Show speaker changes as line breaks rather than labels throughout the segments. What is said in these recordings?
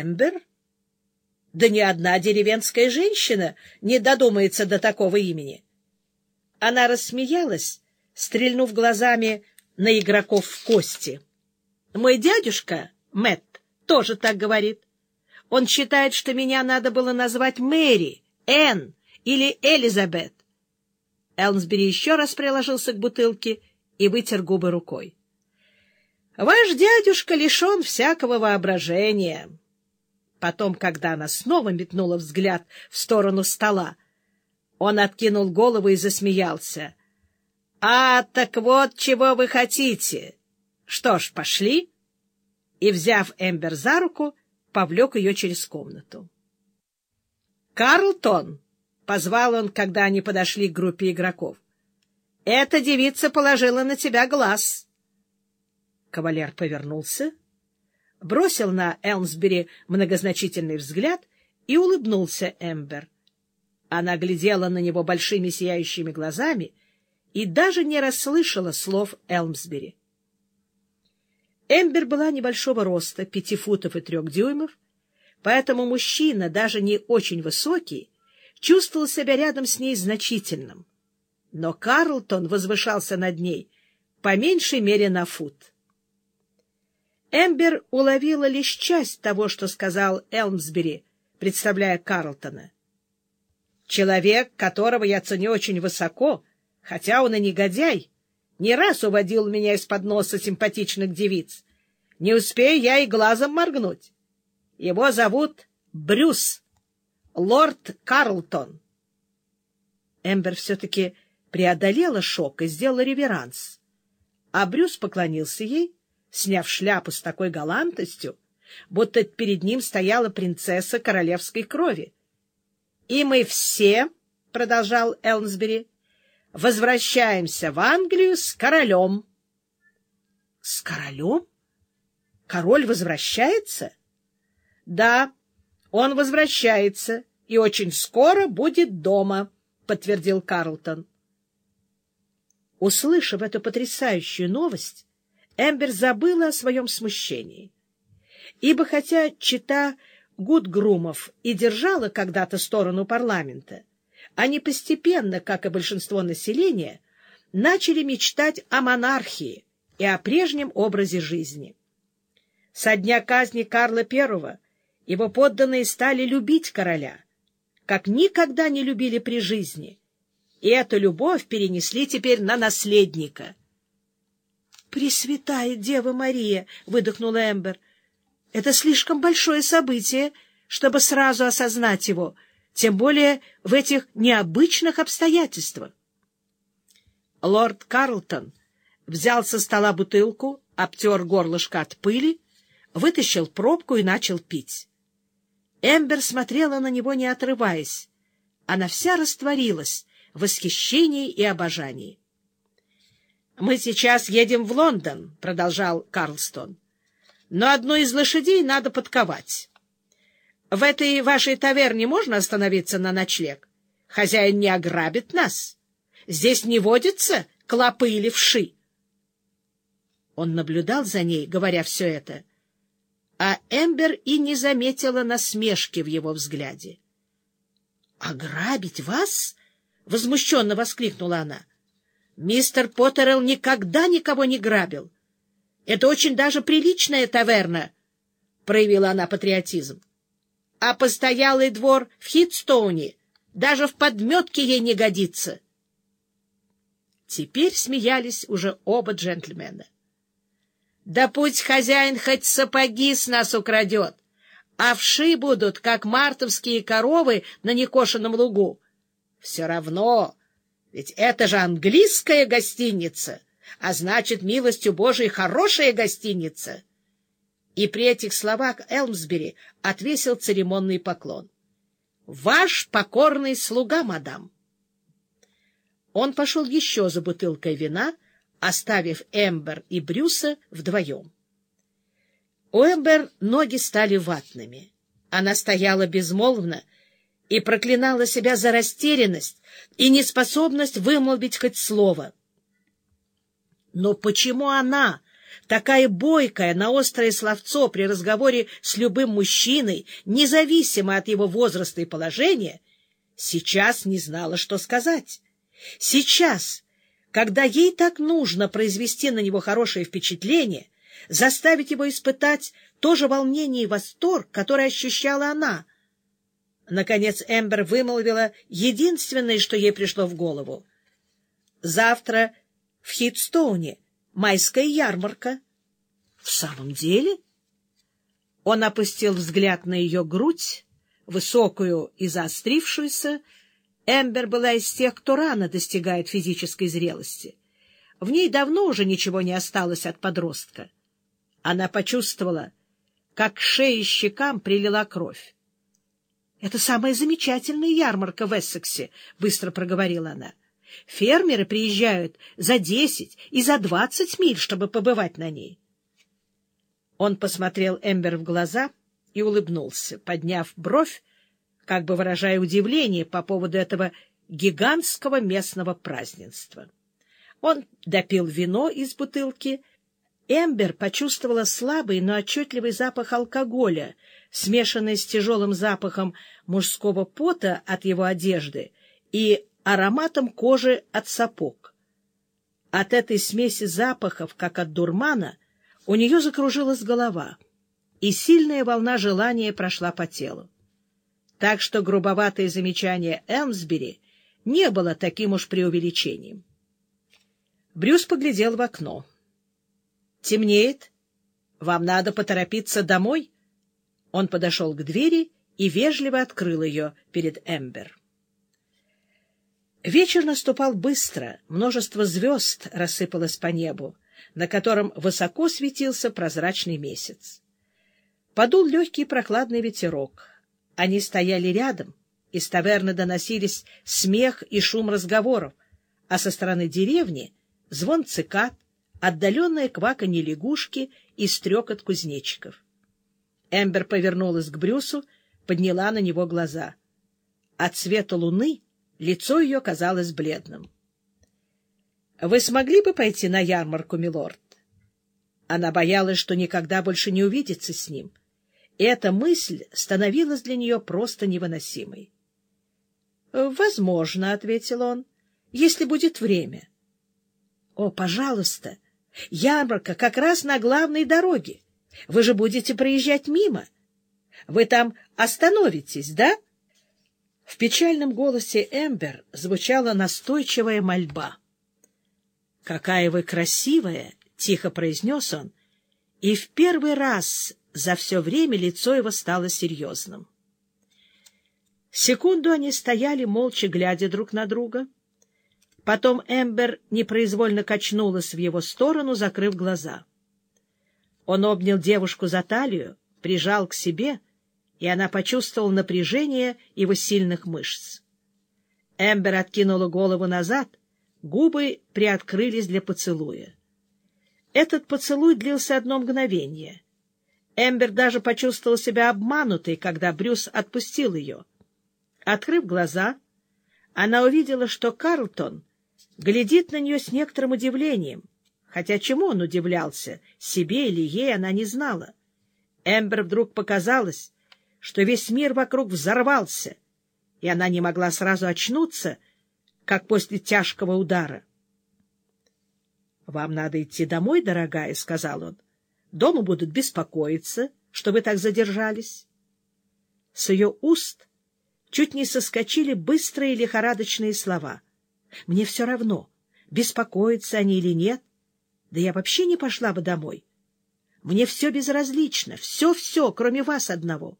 Эмбер? Да ни одна деревенская женщина не додумается до такого имени. Она рассмеялась, стрельнув глазами на игроков в кости. Мой дядюшка, Мэтт, тоже так говорит. Он считает, что меня надо было назвать Мэри, Энн или Элизабет. Элмсбери еще раз приложился к бутылке и вытер губы рукой. — Ваш дядюшка лишен всякого воображения. Потом, когда она снова метнула взгляд в сторону стола, он откинул голову и засмеялся. — А, так вот, чего вы хотите. Что ж, пошли. И, взяв Эмбер за руку, повлек ее через комнату. — Карлтон! — позвал он, когда они подошли к группе игроков. — Эта девица положила на тебя глаз. Кавалер повернулся, бросил на Элмсбери многозначительный взгляд и улыбнулся Эмбер. Она глядела на него большими сияющими глазами и даже не расслышала слов Элмсбери. Эмбер была небольшого роста, пяти футов и трех дюймов, поэтому мужчина, даже не очень высокий, чувствовал себя рядом с ней значительным. Но Карлтон возвышался над ней по меньшей мере на фут. Эмбер уловила лишь часть того, что сказал Элмсбери, представляя Карлтона. Человек, которого я ценю очень высоко, хотя он и негодяй, не раз уводил меня из-под носа симпатичных девиц. Не успею я и глазом моргнуть. Его зовут Брюс, лорд Карлтон. Эмбер все-таки преодолела шок и сделала реверанс. А Брюс поклонился ей, сняв шляпу с такой галантностью, будто перед ним стояла принцесса королевской крови. — И мы все, — продолжал Элмсбери, — возвращаемся в Англию с королем. — С королем? Король возвращается? — Да, он возвращается и очень скоро будет дома, — подтвердил Карлтон. Услышав эту потрясающую новость, Эмбер забыла о своем смущении. Ибо хотя чита Гудгрумов и держала когда-то сторону парламента, они постепенно, как и большинство населения, начали мечтать о монархии и о прежнем образе жизни. Со дня казни Карла I его подданные стали любить короля, как никогда не любили при жизни, и эту любовь перенесли теперь на наследника. «Пресвятая Дева Мария!» — выдохнула Эмбер. Это слишком большое событие, чтобы сразу осознать его, тем более в этих необычных обстоятельствах. Лорд Карлтон взял со стола бутылку, обтер горлышко от пыли, вытащил пробку и начал пить. Эмбер смотрела на него, не отрываясь. Она вся растворилась в восхищении и обожании. — Мы сейчас едем в Лондон, — продолжал Карлстон но одну из лошадей надо подковать. В этой вашей таверне можно остановиться на ночлег? Хозяин не ограбит нас. Здесь не водится клопы или вши. Он наблюдал за ней, говоря все это, а Эмбер и не заметила насмешки в его взгляде. — Ограбить вас? — возмущенно воскликнула она. — Мистер Поттерелл никогда никого не грабил. Это очень даже приличная таверна, — проявила она патриотизм. А постоялый двор в Хитстоуне даже в подметке ей не годится. Теперь смеялись уже оба джентльмена. Да пусть хозяин хоть сапоги с нас украдет, а вши будут, как мартовские коровы на некошенном лугу. Все равно, ведь это же английская гостиница а значит, милостью Божией хорошая гостиница. И при этих словах Элмсбери отвесил церемонный поклон. — Ваш покорный слуга, мадам. Он пошел еще за бутылкой вина, оставив Эмбер и Брюса вдвоем. У Эмбер ноги стали ватными. Она стояла безмолвно и проклинала себя за растерянность и неспособность вымолвить хоть слово — но почему она, такая бойкая на острое словцо при разговоре с любым мужчиной, независимо от его возраста и положения, сейчас не знала, что сказать. Сейчас, когда ей так нужно произвести на него хорошее впечатление, заставить его испытать то же волнение и восторг, которое ощущала она. Наконец Эмбер вымолвила единственное, что ей пришло в голову. «Завтра в Хитстоуне майская ярмарка». «В самом деле?» Он опустил взгляд на ее грудь, высокую и заострившуюся. Эмбер была из тех, кто рано достигает физической зрелости. В ней давно уже ничего не осталось от подростка. Она почувствовала, как к шее и щекам прилила кровь. — Это самая замечательная ярмарка в Эссексе, — быстро проговорила она. — Фермеры приезжают за десять и за двадцать миль, чтобы побывать на ней. Он посмотрел Эмбер в глаза и улыбнулся, подняв бровь, как бы выражая удивление по поводу этого гигантского местного празднества. Он допил вино из бутылки — Эмбер почувствовала слабый, но отчетливый запах алкоголя, смешанный с тяжелым запахом мужского пота от его одежды и ароматом кожи от сапог. От этой смеси запахов, как от дурмана, у нее закружилась голова, и сильная волна желания прошла по телу. Так что грубоватое замечание Элмсбери не было таким уж преувеличением. Брюс поглядел в окно. Темнеет. Вам надо поторопиться домой. Он подошел к двери и вежливо открыл ее перед Эмбер. Вечер наступал быстро, множество звезд рассыпалось по небу, на котором высоко светился прозрачный месяц. Подул легкий прохладный ветерок. Они стояли рядом, из таверны доносились смех и шум разговоров, а со стороны деревни — звон цикад, отдаленное кваканье лягушки и стрекот кузнечиков. Эмбер повернулась к Брюсу, подняла на него глаза. От света луны лицо ее казалось бледным. — Вы смогли бы пойти на ярмарку, милорд? Она боялась, что никогда больше не увидится с ним. И эта мысль становилась для нее просто невыносимой. — Возможно, — ответил он, — если будет время. — О, пожалуйста! Ярмарка как раз на главной дороге. Вы же будете проезжать мимо. Вы там остановитесь, да? В печальном голосе Эмбер звучала настойчивая мольба. «Какая вы красивая!» — тихо произнес он, и в первый раз за все время лицо его стало серьезным. Секунду они стояли, молча глядя друг на друга — Потом Эмбер непроизвольно качнулась в его сторону, закрыв глаза. Он обнял девушку за талию, прижал к себе, и она почувствовала напряжение его сильных мышц. Эмбер откинула голову назад, губы приоткрылись для поцелуя. Этот поцелуй длился одно мгновение. Эмбер даже почувствовала себя обманутой, когда Брюс отпустил ее. Открыв глаза, она увидела, что Карлтон — глядит на нее с некоторым удивлением, хотя чему он удивлялся, себе или ей, она не знала. Эмбер вдруг показалось, что весь мир вокруг взорвался, и она не могла сразу очнуться, как после тяжкого удара. — Вам надо идти домой, дорогая, — сказал он. — Дома будут беспокоиться, что вы так задержались. С ее уст чуть не соскочили быстрые лихорадочные слова — мне все равно, беспокоятся они или нет. Да я вообще не пошла бы домой. Мне все безразлично, все-все, кроме вас одного.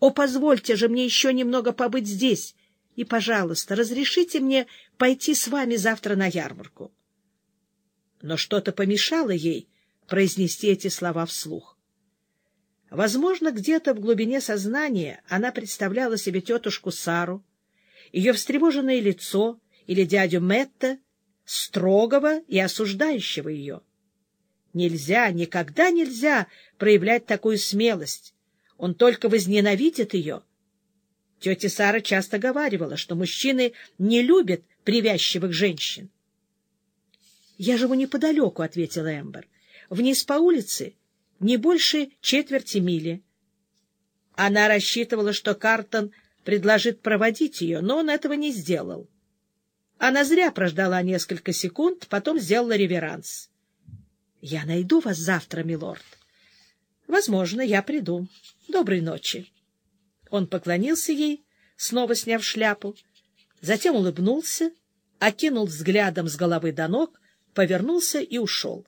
О, позвольте же мне еще немного побыть здесь, и, пожалуйста, разрешите мне пойти с вами завтра на ярмарку. Но что-то помешало ей произнести эти слова вслух. Возможно, где-то в глубине сознания она представляла себе тетушку Сару, ее встревоженное лицо, или дядю Метта, строгого и осуждающего ее. Нельзя, никогда нельзя проявлять такую смелость. Он только возненавидит ее. Тетя Сара часто говаривала, что мужчины не любят привязчивых женщин. — Я живу неподалеку, — ответила Эмбер. — вниз по улице не больше четверти мили. Она рассчитывала, что Картон предложит проводить ее, но он этого не сделал. Она зря прождала несколько секунд, потом сделала реверанс. — Я найду вас завтра, милорд. — Возможно, я приду. Доброй ночи. Он поклонился ей, снова сняв шляпу, затем улыбнулся, окинул взглядом с головы до ног, повернулся и ушел.